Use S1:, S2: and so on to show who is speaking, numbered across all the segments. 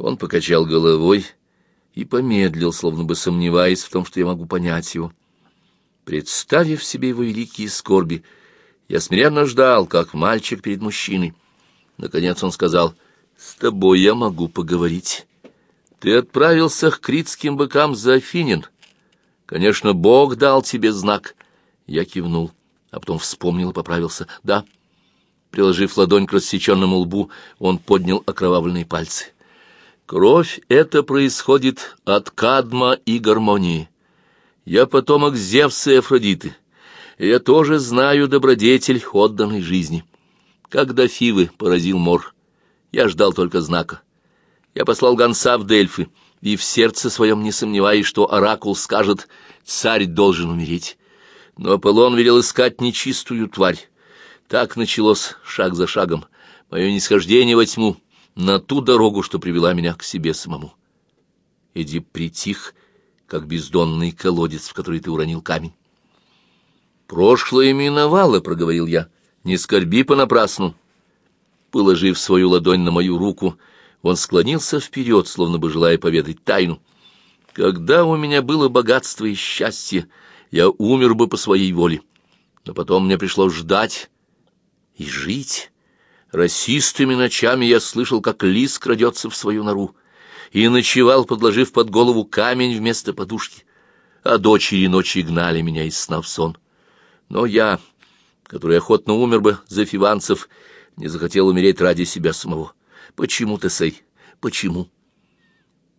S1: Он покачал головой и помедлил, словно бы сомневаясь в том, что я могу понять его. Представив себе его великие скорби, я смиренно ждал, как мальчик перед мужчиной. Наконец он сказал, «С тобой я могу поговорить. Ты отправился к критским быкам за Афинин. Конечно, Бог дал тебе знак». Я кивнул, а потом вспомнил и поправился. «Да». Приложив ладонь к рассеченному лбу, он поднял окровавленные пальцы. «Кровь — это происходит от кадма и гармонии. Я потомок Зевса и Афродиты. Я тоже знаю добродетель отданной жизни. Когда Фивы поразил мор, я ждал только знака. Я послал гонца в Дельфы, и в сердце своем не сомневаясь, что оракул скажет «царь должен умереть». Но Аполлон велел искать нечистую тварь. Так началось шаг за шагом мое нисхождение во тьму на ту дорогу, что привела меня к себе самому. Эдип притих, как бездонный колодец, в который ты уронил камень. «Прошлое миновало», — проговорил я, — «не скорби понапрасну». Положив свою ладонь на мою руку, он склонился вперед, словно бы желая поведать тайну. «Когда у меня было богатство и счастье, я умер бы по своей воле. Но потом мне пришлось ждать и жить. Расистыми ночами я слышал, как лис крадется в свою нору, и ночевал, подложив под голову камень вместо подушки, а дочери ночи гнали меня из сна в сон. Но я, который охотно умер бы за фиванцев, не захотел умереть ради себя самого. Почему, Тесей? Почему?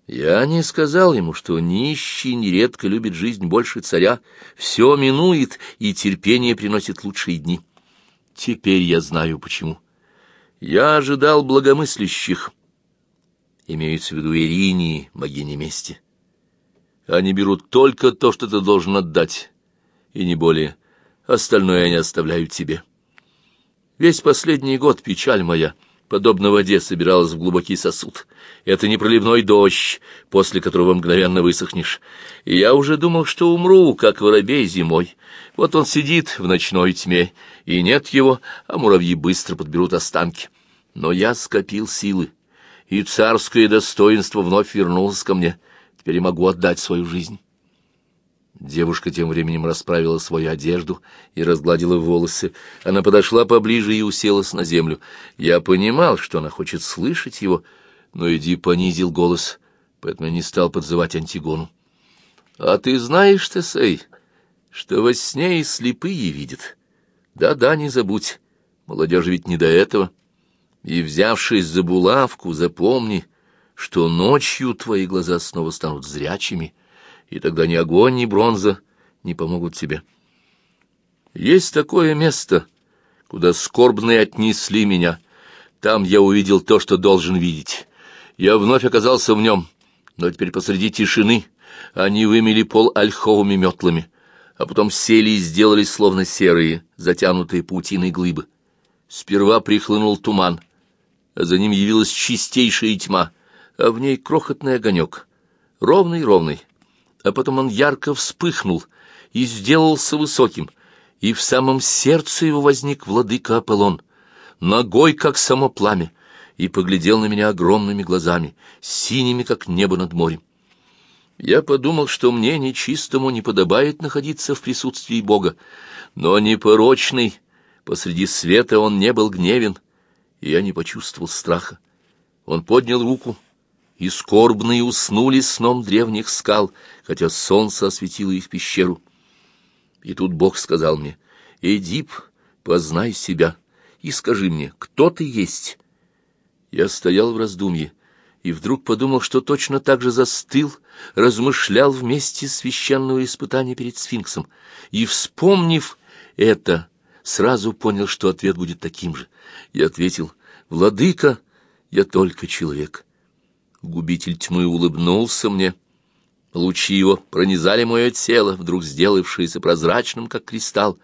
S1: Я не сказал ему, что нищий нередко любит жизнь больше царя, все минует, и терпение приносит лучшие дни. Теперь я знаю, почему. Я ожидал благомыслящих, имеются в виду Иринии, богини мести. Они берут только то, что ты должен отдать, и не более. Остальное они оставляют тебе. Весь последний год печаль моя, подобно воде, собиралась в глубокий сосуд. Это не проливной дождь, после которого мгновенно высохнешь. И я уже думал, что умру, как воробей зимой. Вот он сидит в ночной тьме, и нет его, а муравьи быстро подберут останки. Но я скопил силы, и царское достоинство вновь вернулось ко мне. Теперь я могу отдать свою жизнь. Девушка тем временем расправила свою одежду и разгладила волосы. Она подошла поближе и уселась на землю. Я понимал, что она хочет слышать его, но Иди понизил голос, поэтому не стал подзывать Антигону. — А ты знаешь, Тесей, что во сне и слепые видят? Да-да, не забудь, молодежь ведь не до этого. И, взявшись за булавку, запомни, что ночью твои глаза снова станут зрячими — и тогда ни огонь, ни бронза не помогут тебе. Есть такое место, куда скорбные отнесли меня. Там я увидел то, что должен видеть. Я вновь оказался в нем, но теперь посреди тишины они вымели пол ольховыми метлами, а потом сели и сделались словно серые, затянутые паутиной глыбы. Сперва прихлынул туман, а за ним явилась чистейшая тьма, а в ней крохотный огонек, ровный-ровный, а потом он ярко вспыхнул и сделался высоким, и в самом сердце его возник владыка Аполлон, ногой, как само пламя, и поглядел на меня огромными глазами, синими, как небо над морем. Я подумал, что мне нечистому не подобает находиться в присутствии Бога, но непорочный, посреди света он не был гневен, и я не почувствовал страха. Он поднял руку, и скорбные уснули сном древних скал, хотя солнце осветило их пещеру. И тут Бог сказал мне, «Эдип, познай себя и скажи мне, кто ты есть?» Я стоял в раздумье и вдруг подумал, что точно так же застыл, размышлял вместе священного испытания перед сфинксом, и, вспомнив это, сразу понял, что ответ будет таким же. Я ответил, «Владыка, я только человек». Губитель тьмы улыбнулся мне. Лучи его пронизали мое тело, вдруг сделавшееся прозрачным, как кристалл.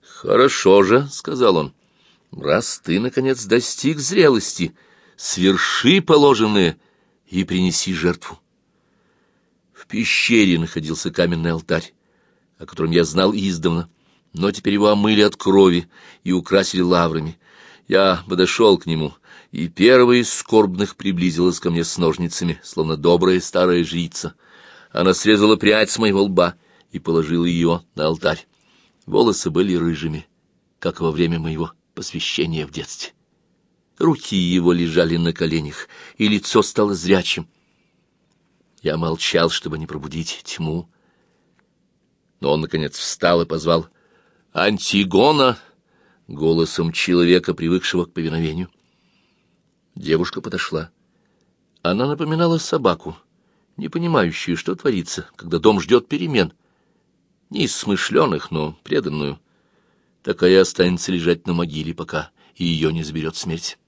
S1: «Хорошо же», — сказал он, — «раз ты, наконец, достиг зрелости, сверши положенное и принеси жертву». В пещере находился каменный алтарь, о котором я знал издавна, но теперь его омыли от крови и украсили лаврами. Я подошел к нему и первая из скорбных приблизилась ко мне с ножницами, словно добрая старая жрица. Она срезала прядь с моего лба и положила ее на алтарь. Волосы были рыжими, как во время моего посвящения в детстве. Руки его лежали на коленях, и лицо стало зрячим. Я молчал, чтобы не пробудить тьму. Но он, наконец, встал и позвал «Антигона!» голосом человека, привыкшего к повиновению. Девушка подошла. Она напоминала собаку, не понимающую, что творится, когда дом ждет перемен. Не из смышленых, но преданную. Такая останется лежать на могиле, пока ее не заберет смерть.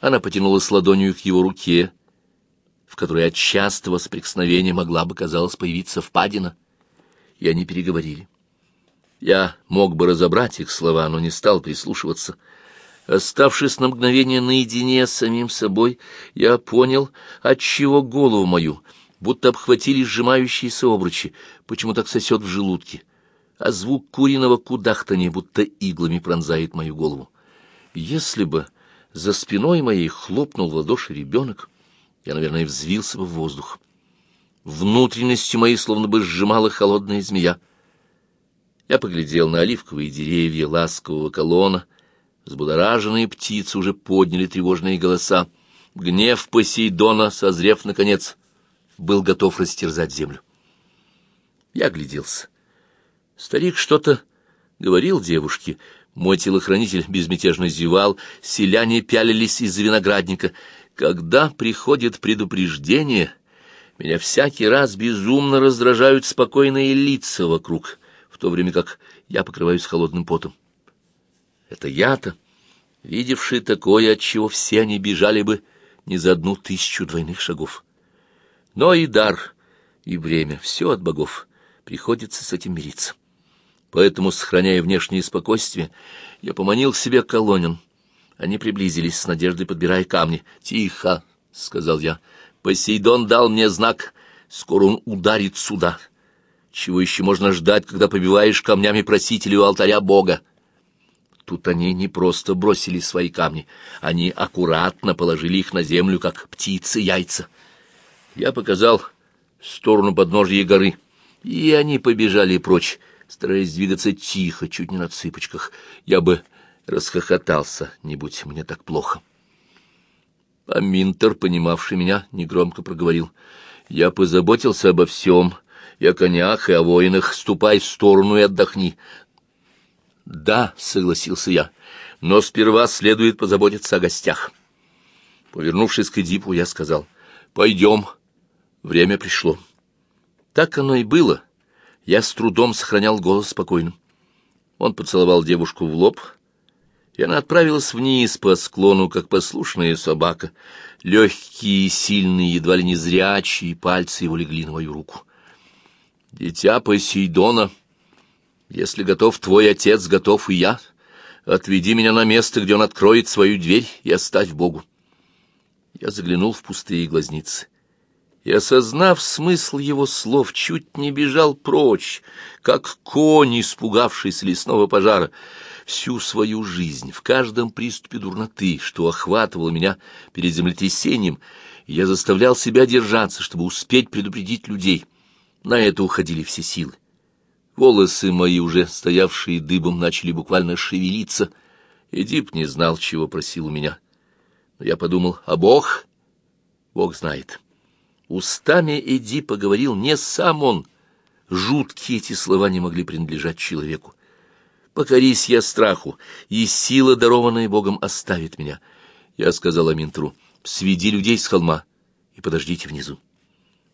S1: Она потянулась ладонью к его руке, в которой от частого соприкосновения могла бы, казалось, появиться впадина, и они переговорили. Я мог бы разобрать их слова, но не стал прислушиваться. Оставшись на мгновение наедине с самим собой, я понял, отчего голову мою, будто обхватили сжимающиеся обручи, почему так сосет в желудке, а звук куриного кудахтания будто иглами пронзает мою голову. Если бы за спиной моей хлопнул в ладоши ребенок, я, наверное, взвился бы в воздух. Внутренностью моей словно бы сжимала холодная змея. Я поглядел на оливковые деревья ласкового колонна. Взбудораженные птицы уже подняли тревожные голоса. Гнев Посейдона, созрев наконец, был готов растерзать землю. Я огляделся. Старик что-то говорил девушке. Мой телохранитель безмятежно зевал, селяне пялились из виноградника. Когда приходит предупреждение, меня всякий раз безумно раздражают спокойные лица вокруг то время как я покрываюсь холодным потом. Это я-то, видевший такое, от чего все они бежали бы не за одну тысячу двойных шагов. Но и дар, и время, все от богов, приходится с этим мириться. Поэтому, сохраняя внешнее спокойствие, я поманил себе колонин. Они приблизились с надеждой, подбирая камни. «Тихо!» — сказал я. «Посейдон дал мне знак. Скоро он ударит сюда». Чего еще можно ждать, когда побиваешь камнями просителю у алтаря Бога? Тут они не просто бросили свои камни, они аккуратно положили их на землю, как птицы яйца. Я показал в сторону подножья горы, и они побежали прочь, стараясь двигаться тихо, чуть не на цыпочках. Я бы расхохотался, не будь мне так плохо. А Минтер, понимавший меня, негромко проговорил. Я позаботился обо всем, и о конях, и о воинах, ступай в сторону и отдохни. — Да, — согласился я, — но сперва следует позаботиться о гостях. Повернувшись к Эдипу, я сказал, — пойдем, время пришло. Так оно и было. Я с трудом сохранял голос спокойным. Он поцеловал девушку в лоб, и она отправилась вниз по склону, как послушная собака. Легкие, сильные, едва ли не зрячие пальцы его легли на мою руку. Дитя Посейдона, если готов твой отец, готов и я. Отведи меня на место, где он откроет свою дверь, и оставь Богу. Я заглянул в пустые глазницы и, осознав смысл его слов, чуть не бежал прочь, как конь, испугавшийся лесного пожара. Всю свою жизнь, в каждом приступе дурноты, что охватывало меня перед землетрясением, я заставлял себя держаться, чтобы успеть предупредить людей. На это уходили все силы. Волосы мои, уже стоявшие дыбом, начали буквально шевелиться. Эдип не знал, чего просил у меня. Но я подумал, а Бог? Бог знает. Устами Эдипа говорил не сам он. Жуткие эти слова не могли принадлежать человеку. Покорись я страху, и сила, дарованная Богом, оставит меня. Я сказал Аминтру, сведи людей с холма и подождите внизу.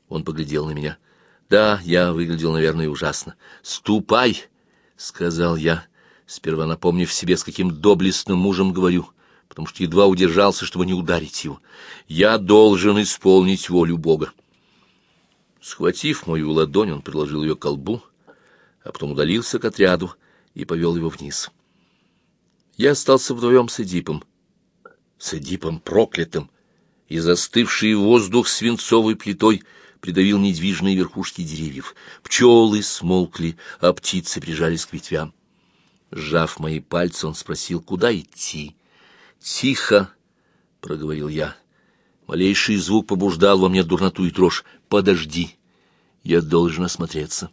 S1: Он поглядел на меня — да, я выглядел, наверное, ужасно. «Ступай!» — сказал я, сперва напомнив себе, с каким доблестным мужем говорю, потому что едва удержался, чтобы не ударить его. «Я должен исполнить волю Бога». Схватив мою ладонь, он приложил ее к колбу, а потом удалился к отряду и повел его вниз. Я остался вдвоем с Эдипом, с Эдипом проклятым, и застывший воздух свинцовой плитой — придавил недвижные верхушки деревьев. Пчелы смолкли, а птицы прижались к ветвям. Сжав мои пальцы, он спросил, куда идти. «Тихо!» — проговорил я. Малейший звук побуждал во мне дурноту и дрожь. «Подожди! Я должен осмотреться!»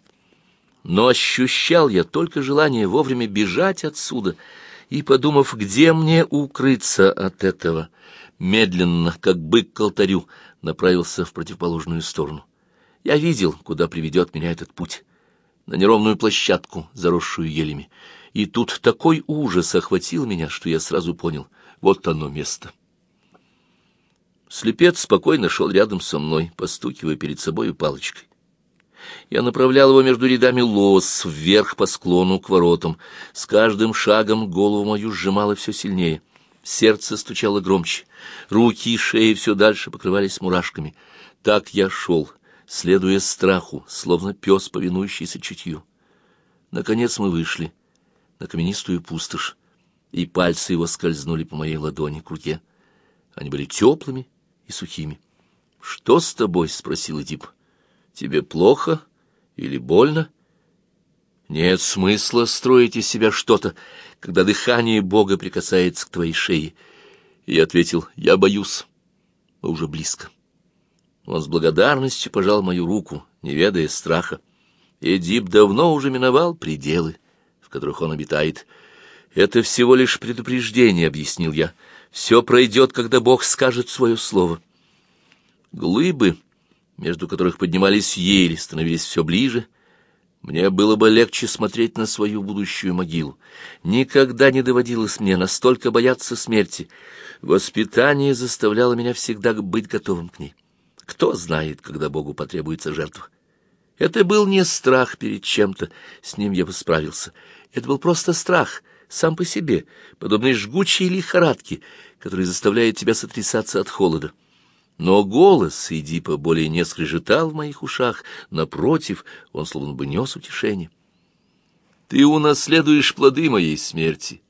S1: Но ощущал я только желание вовремя бежать отсюда, и, подумав, где мне укрыться от этого, медленно, как бык к алтарю, направился в противоположную сторону. Я видел, куда приведет меня этот путь. На неровную площадку, заросшую елями. И тут такой ужас охватил меня, что я сразу понял — вот оно место. Слепец спокойно шел рядом со мной, постукивая перед собой палочкой. Я направлял его между рядами лос, вверх по склону к воротам. С каждым шагом голову мою сжимало все сильнее. Сердце стучало громче. Руки и шеи все дальше покрывались мурашками. Так я шел, следуя страху, словно пес, повинующийся чутью. Наконец мы вышли на каменистую пустошь, и пальцы его скользнули по моей ладони к руке. Они были теплыми и сухими. — Что с тобой? — спросил Эдип. — Тебе плохо или больно? Нет смысла строить из себя что-то, когда дыхание Бога прикасается к твоей шее. И ответил, я боюсь. Уже близко. Он с благодарностью пожал мою руку, не ведая страха. Эдип давно уже миновал пределы, в которых он обитает. Это всего лишь предупреждение, — объяснил я. Все пройдет, когда Бог скажет свое слово. Глыбы, между которых поднимались ели, становились все ближе. Мне было бы легче смотреть на свою будущую могилу. Никогда не доводилось мне настолько бояться смерти. Воспитание заставляло меня всегда быть готовым к ней. Кто знает, когда Богу потребуется жертва. Это был не страх перед чем-то, с ним я бы справился. Это был просто страх, сам по себе, подобный жгучей лихорадке, который заставляет тебя сотрясаться от холода. Но голос Эдипа более не скрежетал в моих ушах, напротив, он словно бы нес утешение. «Ты унаследуешь плоды моей смерти.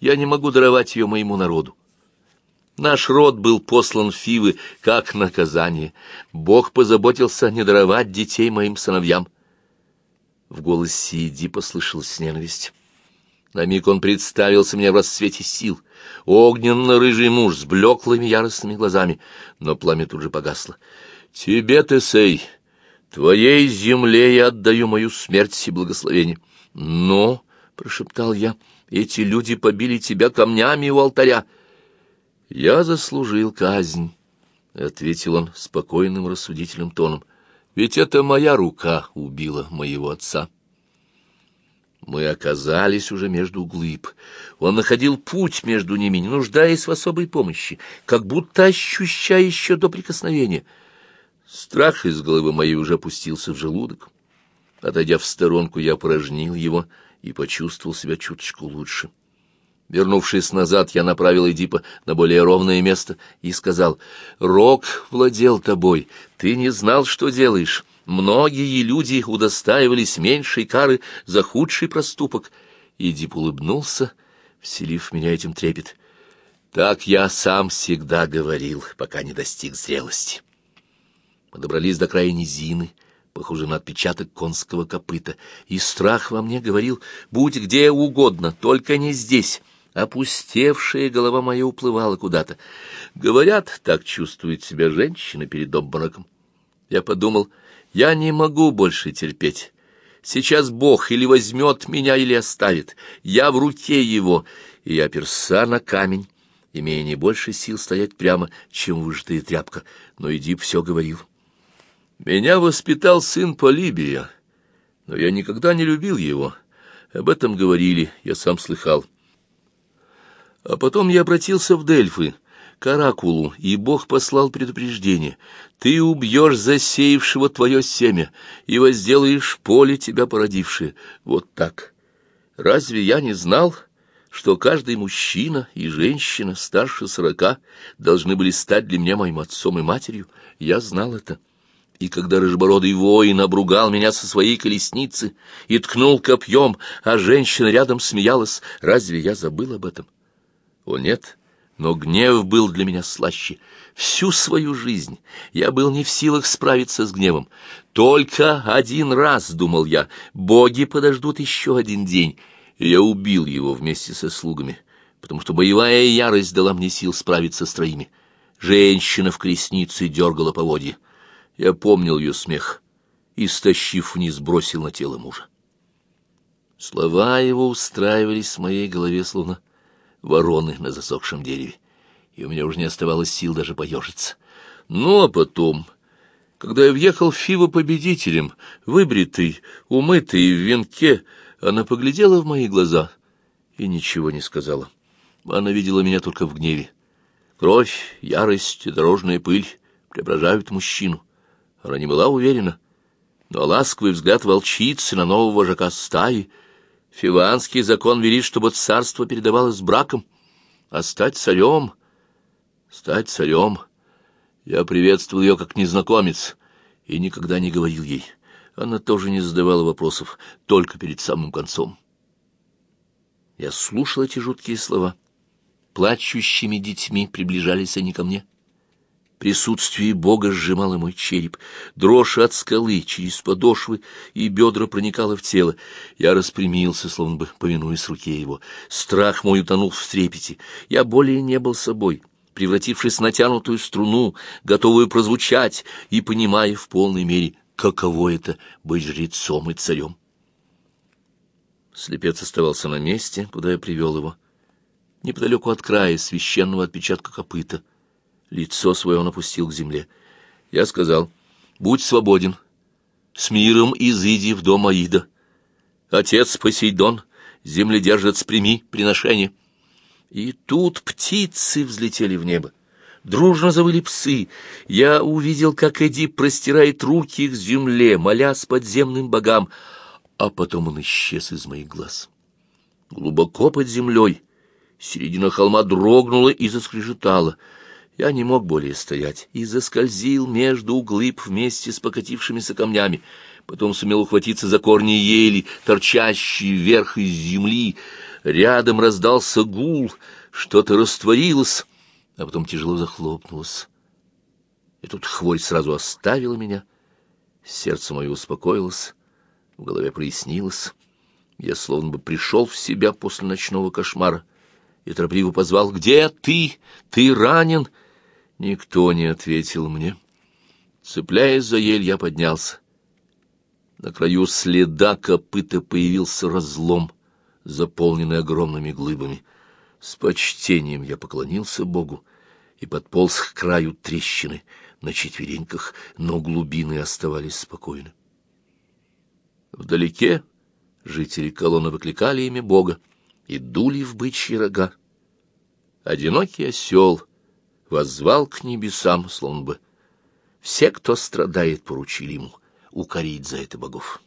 S1: Я не могу даровать ее моему народу. Наш род был послан Фивы как наказание. Бог позаботился не даровать детей моим сыновьям». В голосе Эдипа слышалась ненависть. На миг он представился мне в расцвете сил. Огненно-рыжий муж с блеклыми яростными глазами, но пламя тут же погасло. «Тебе, Тесей, твоей земле я отдаю мою смерть и благословение». «Но», — прошептал я, — «эти люди побили тебя камнями у алтаря». «Я заслужил казнь», — ответил он спокойным рассудительным тоном, — «ведь это моя рука убила моего отца». Мы оказались уже между глыб. Он находил путь между ними, не нуждаясь в особой помощи, как будто ощущая еще до прикосновения. Страх из головы моей уже опустился в желудок. Отойдя в сторонку, я порожнил его и почувствовал себя чуточку лучше. Вернувшись назад, я направил Эдипа на более ровное место и сказал, «Рок владел тобой, ты не знал, что делаешь». Многие люди удостаивались меньшей кары за худший проступок. Идип улыбнулся, вселив меня этим трепет. Так я сам всегда говорил, пока не достиг зрелости. Мы добрались до края низины, похожей на отпечаток конского копыта, и страх во мне говорил, будь где угодно, только не здесь. Опустевшая голова моя уплывала куда-то. Говорят, так чувствует себя женщина перед обмороком. Я подумал, я не могу больше терпеть. Сейчас Бог или возьмет меня, или оставит. Я в руке его, и я перса на камень, имея не больше сил стоять прямо, чем выжатая тряпка. Но Эдип все говорил. Меня воспитал сын Полибия, но я никогда не любил его. Об этом говорили, я сам слыхал. А потом я обратился в Дельфы — к оракулу, и Бог послал предупреждение. Ты убьешь засеявшего твое семя и возделаешь поле тебя породившее. Вот так. Разве я не знал, что каждый мужчина и женщина старше сорока должны были стать для меня моим отцом и матерью? Я знал это. И когда рыжебородый воин обругал меня со своей колесницы и ткнул копьем, а женщина рядом смеялась, разве я забыл об этом? О, нет! — но гнев был для меня слаще. Всю свою жизнь я был не в силах справиться с гневом. Только один раз, думал я, боги подождут еще один день, и я убил его вместе со слугами. потому что боевая ярость дала мне сил справиться с троими. Женщина в колеснице дергала поводья. Я помнил ее смех и, стащив вниз, бросил на тело мужа. Слова его устраивались в моей голове, словно вороны на засохшем дереве, и у меня уже не оставалось сил даже поежиться. Ну, а потом, когда я въехал в Фиво победителем, выбритый, умытый, в венке, она поглядела в мои глаза и ничего не сказала. Она видела меня только в гневе. Кровь, ярость дорожная пыль преображают мужчину. Она не была уверена, но ласковый взгляд волчицы на нового вожака стаи — Фиванский закон велит, чтобы царство передавалось браком, а стать царем... Стать царем... Я приветствовал ее как незнакомец и никогда не говорил ей. Она тоже не задавала вопросов, только перед самым концом. Я слушал эти жуткие слова. Плачущими детьми приближались они ко мне. Присутствие Бога сжимало мой череп. Дрожь от скалы через подошвы и бедра проникала в тело. Я распрямился, словно бы повинуясь руке его. Страх мой утонул в трепете. Я более не был собой, превратившись в натянутую струну, готовую прозвучать и понимая в полной мере, каково это — быть жрецом и царем. Слепец оставался на месте, куда я привел его, неподалеку от края священного отпечатка копыта — Лицо свое он опустил к земле. Я сказал, будь свободен, с миром изыди в дом Аида. Отец Посейдон, земледержец, прими приношение. И тут птицы взлетели в небо. Дружно завыли псы. Я увидел, как Эдип простирает руки к земле, молясь подземным богам, а потом он исчез из моих глаз. Глубоко под землей середина холма дрогнула и заскрежетала — я не мог более стоять и заскользил между глыб вместе с покатившимися камнями. Потом сумел ухватиться за корни ели, торчащие вверх из земли. Рядом раздался гул, что-то растворилось, а потом тяжело захлопнулось. И тут хворь сразу оставила меня. Сердце мое успокоилось, в голове прояснилось. Я словно бы пришел в себя после ночного кошмара и торопливо позвал «Где ты? Ты ранен?» Никто не ответил мне. Цепляясь за ель, я поднялся. На краю следа копыта появился разлом, заполненный огромными глыбами. С почтением я поклонился Богу и подполз к краю трещины на четвереньках, но глубины оставались спокойны. Вдалеке жители колонны выкликали имя Бога и дули в бычьи рога. Одинокий осел — воззвал к небесам, словно бы все, кто страдает, поручили ему укорить за это богов.